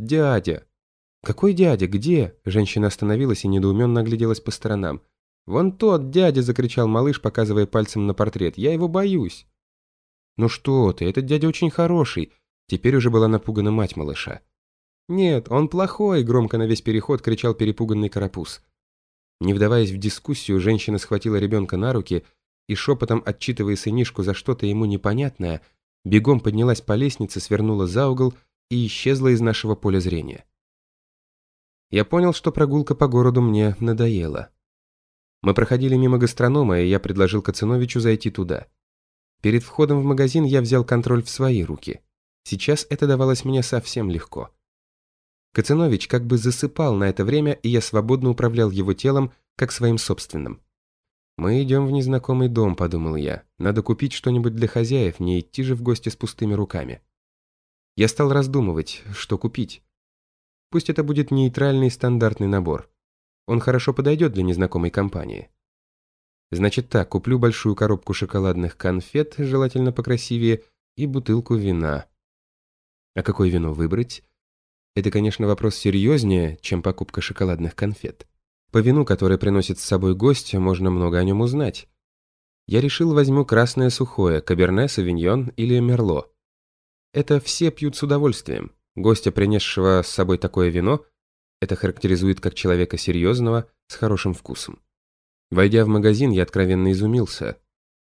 Дядя!» «Какой дядя? Где?» Женщина остановилась и недоуменно огляделась по сторонам. «Вон тот дядя!» – закричал малыш, показывая пальцем на портрет. «Я его боюсь!» «Ну что ты, этот дядя очень хороший!» Теперь уже была напугана мать малыша. «Нет, он плохой!» – громко на весь переход кричал перепуганный карапуз. Не вдаваясь в дискуссию, женщина схватила ребенка на руки и, шепотом отчитывая сынишку за что-то ему непонятное, бегом поднялась по лестнице, свернула за угол и исчезла из нашего поля зрения. Я понял, что прогулка по городу мне надоела. Мы проходили мимо гастронома, и я предложил Кацановичу зайти туда. Перед входом в магазин я взял контроль в свои руки. Сейчас это давалось мне совсем легко. Кацанович как бы засыпал на это время, и я свободно управлял его телом, как своим собственным. «Мы идем в незнакомый дом», — подумал я. «Надо купить что-нибудь для хозяев, не идти же в гости с пустыми руками». Я стал раздумывать, что купить. Пусть это будет нейтральный стандартный набор. Он хорошо подойдет для незнакомой компании. Значит так, куплю большую коробку шоколадных конфет, желательно покрасивее, и бутылку вина. А какое вино выбрать? Это, конечно, вопрос серьезнее, чем покупка шоколадных конфет. По вину, которое приносит с собой гость, можно много о нем узнать. Я решил возьму красное сухое, каберне, савиньон или мерло. Это все пьют с удовольствием. Гостя, принесшего с собой такое вино, это характеризует как человека серьезного, с хорошим вкусом. Войдя в магазин, я откровенно изумился.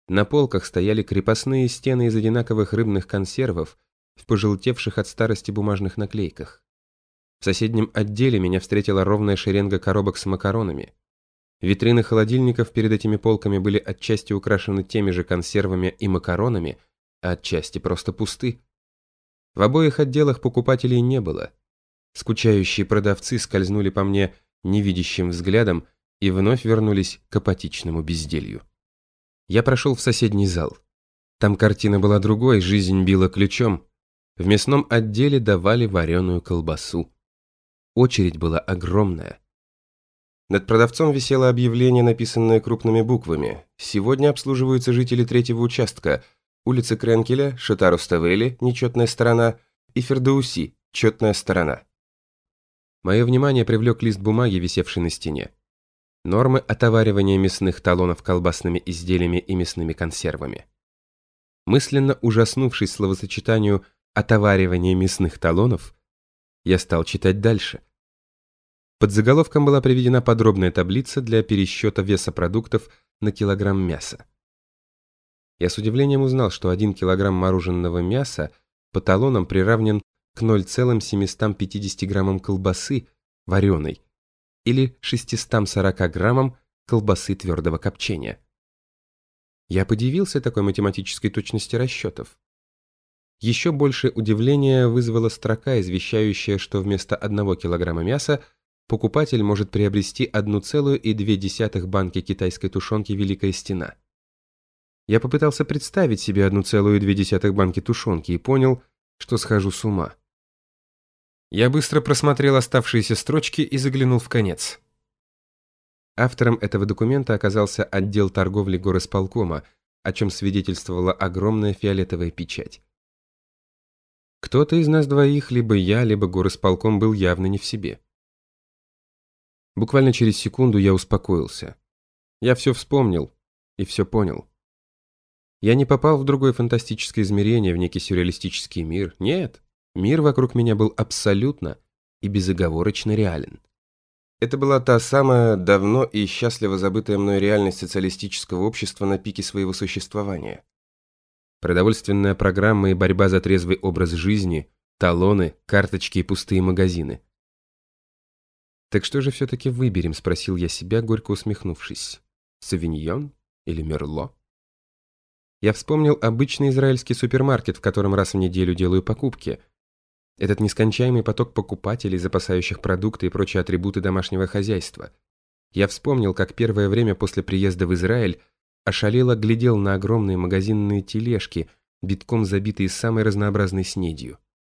На полках стояли крепостные стены из одинаковых рыбных консервов в пожелтевших от старости бумажных наклейках. В соседнем отделе меня встретила ровная шеренга коробок с макаронами. Витрины холодильников перед этими полками были отчасти украшены теми же консервами и макаронами, а отчасти просто пусты. В обоих отделах покупателей не было. Скучающие продавцы скользнули по мне невидящим взглядом и вновь вернулись к апатичному безделью. Я прошел в соседний зал. Там картина была другой, жизнь била ключом. В мясном отделе давали вареную колбасу. Очередь была огромная. Над продавцом висело объявление, написанное крупными буквами. Сегодня обслуживаются жители третьего участка, улицы Кренкеля, Шатаруставели, нечетная сторона, и Фердауси, четная сторона. Мое внимание привлек лист бумаги, висевший на стене. Нормы отоваривания мясных талонов колбасными изделиями и мясными консервами. Мысленно ужаснувшись словосочетанию «отоваривание мясных талонов», я стал читать дальше. Под заголовком была приведена подробная таблица для пересчета веса продуктов на килограмм мяса. Я с удивлением узнал, что 1 килограмм мороженого мяса по талонам приравнен к 0,750 граммам колбасы вареной или 640 граммам колбасы твердого копчения. Я подивился такой математической точности расчетов. Еще большее удивление вызвала строка, извещающая, что вместо 1 килограмма мяса покупатель может приобрести 1,2 банки китайской тушенки «Великая стена». Я попытался представить себе 1,2 банки тушенки и понял, что схожу с ума. Я быстро просмотрел оставшиеся строчки и заглянул в конец. Автором этого документа оказался отдел торговли горосполкома, о чем свидетельствовала огромная фиолетовая печать. Кто-то из нас двоих, либо я, либо горосполком, был явно не в себе. Буквально через секунду я успокоился. Я все вспомнил и все понял. Я не попал в другое фантастическое измерение, в некий сюрреалистический мир. Нет, Мир вокруг меня был абсолютно и безоговорочно реален. Это была та самая давно и счастливо забытая мной реальность социалистического общества на пике своего существования. Продовольственная программа и борьба за трезвый образ жизни, талоны, карточки и пустые магазины. «Так что же все-таки выберем?» – спросил я себя, горько усмехнувшись. «Савиньон или Мерло?» Я вспомнил обычный израильский супермаркет, в котором раз в неделю делаю покупки – этот нескончаемый поток покупателей, запасающих продукты и прочие атрибуты домашнего хозяйства. Я вспомнил, как первое время после приезда в Израиль ошалело глядел на огромные магазинные тележки, битком забитые самой разнообразной снедью.